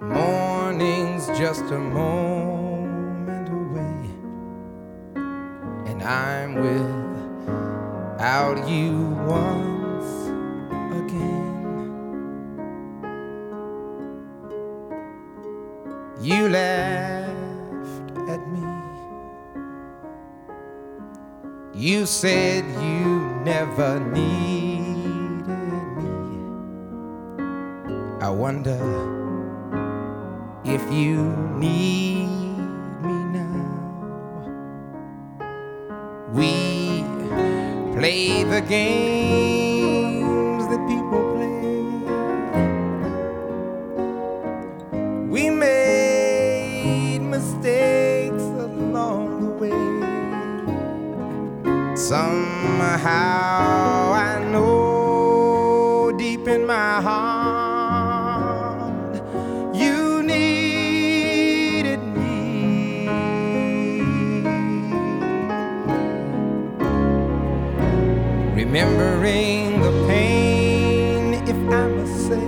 Morning's just a moment away, and I'm without you once again. You laughed at me. You said you never needed me. I wonder if you need me now. We play the games Somehow I know deep in my heart you needed me. Remembering the pain, if I must say,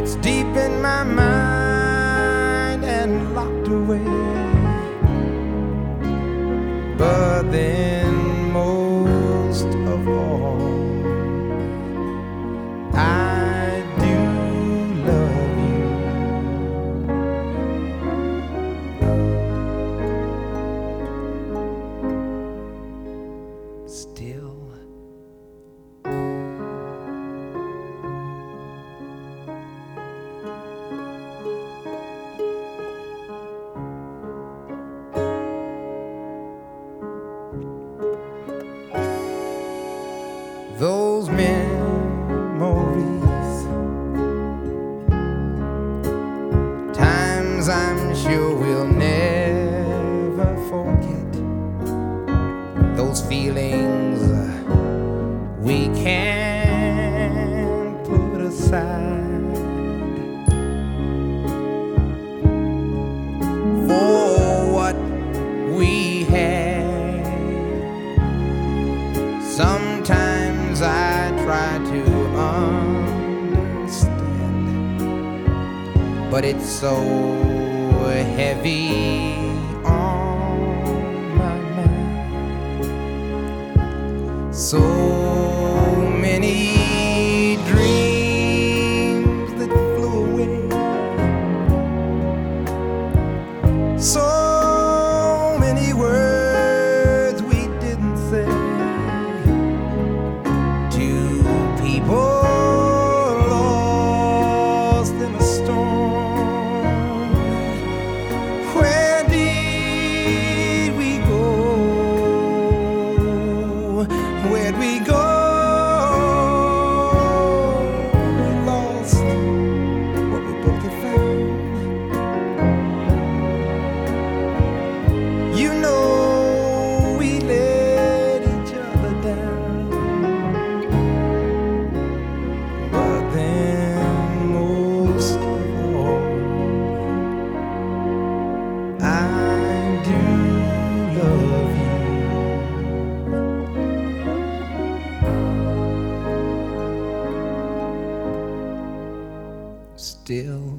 it's deep in my mind and locked away. Still. those memories. Times I'm sure we'll we can't put aside. For what we had. Sometimes I try to understand, but it's so heavy on my mind. So Still.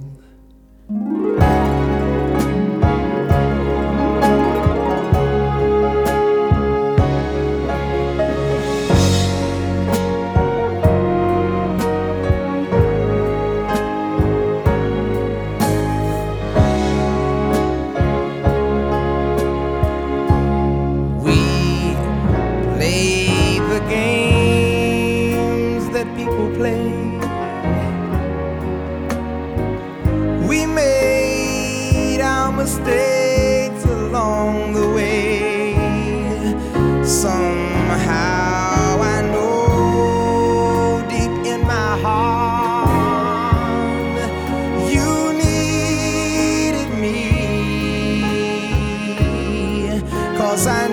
sign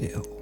still.